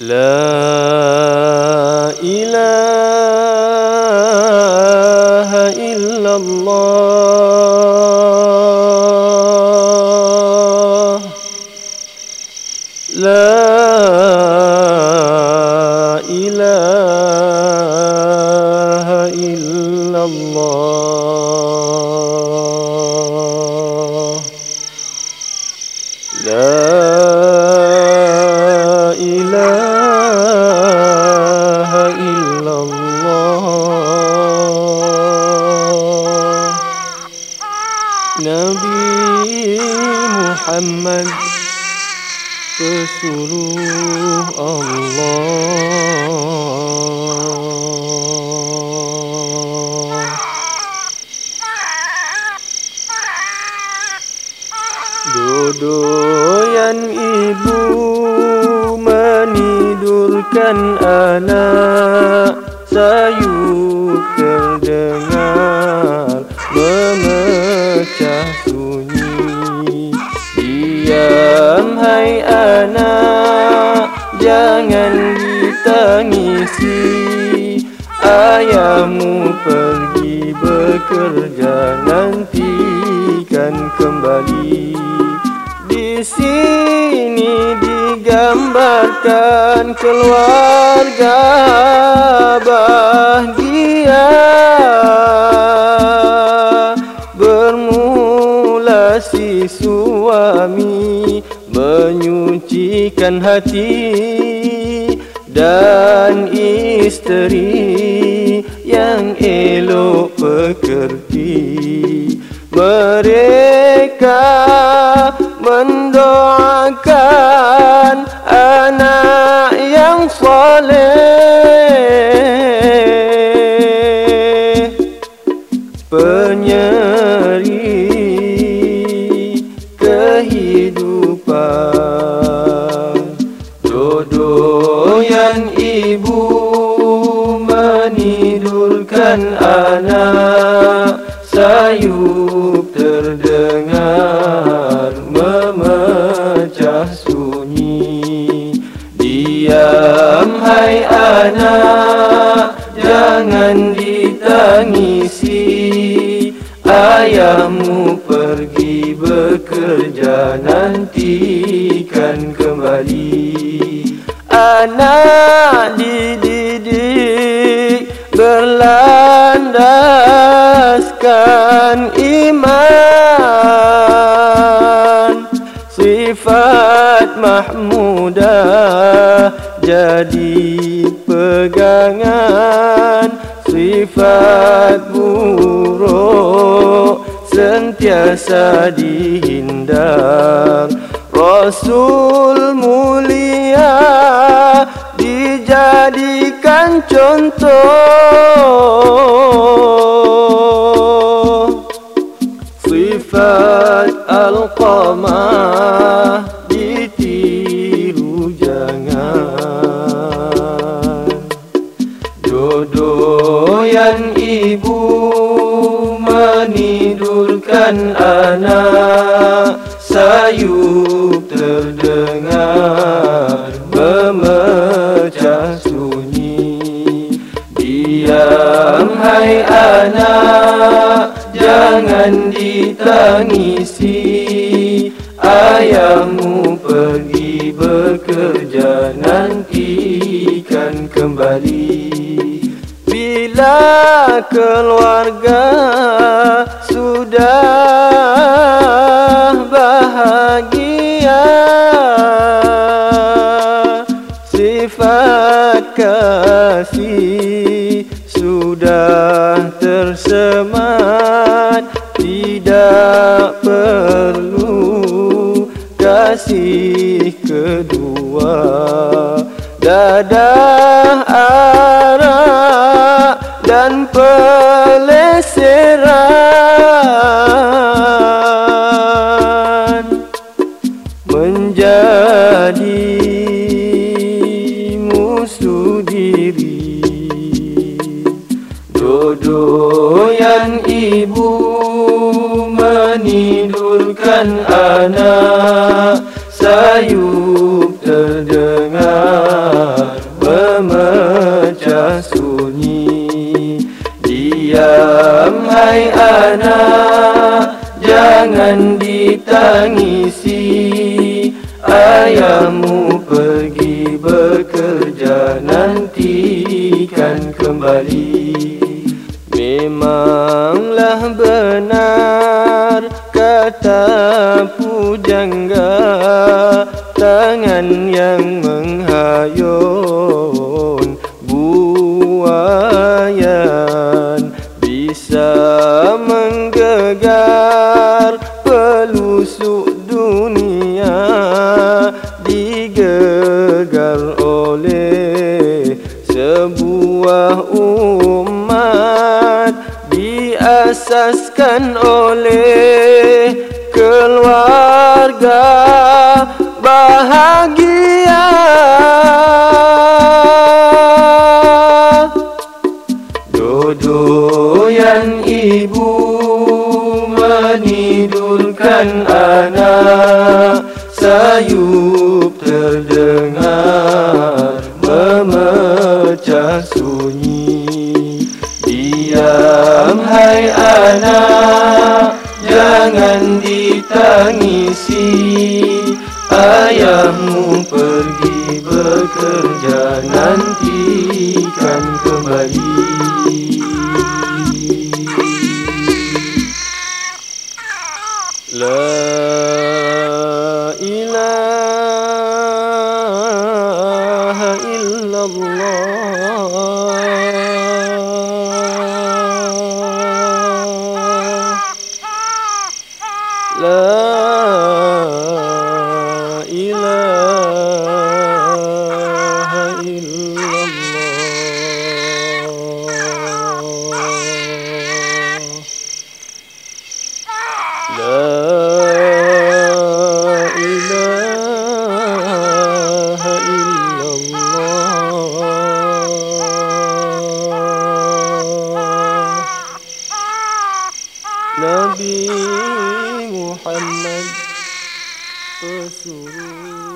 لا نبي محمد pesuruh Allah Dodoyan Ayahmu pergi bekerja nantikan kembali. Di sini digambarkan keluarga bahagia. Bermula si suami menyucikan hati dan isteri yang elok pekerti mereka menidurkan anak sayup terdengar memecah sunyi. Diam hai anak jangan ditangisi. Ayahmu pergi bekerja nantikan kembali. Anak dididik berlandaskan iman. Sifat mahmudah jadi pegangan. Sifat buruk sentiasa dihindar. Rasul mulia dijadikan contoh Diam hai anak jangan ditangisi. Ayahmu pergi bekerja nantikan kembali. Bila keluarga sudah bahagia Sifat kasih sudah tersemat Tidak perlu kasih kedua. Dadah arak dan peleseran Menjadi musuh doyan ibu menidurkan anak sayup terdengar memecah sunyi. Diam hai anak jangan ditangisi. Ayahmu pergi bekerja nantikan kembali. Pujangga Tangan yang menghayun buayan Bisa menggegar pelusuk dunia Digegar oleh sebuah umat Diasaskan oleh keluarga bahagia. Dodoyan ibu menidurkan anak. Sayup terdengar memecah sunyi jangan ditangisi Ayahmu pergi bekerja nantikan kembali. La لا إله إلا الله. لا نبي محمد رسول الله.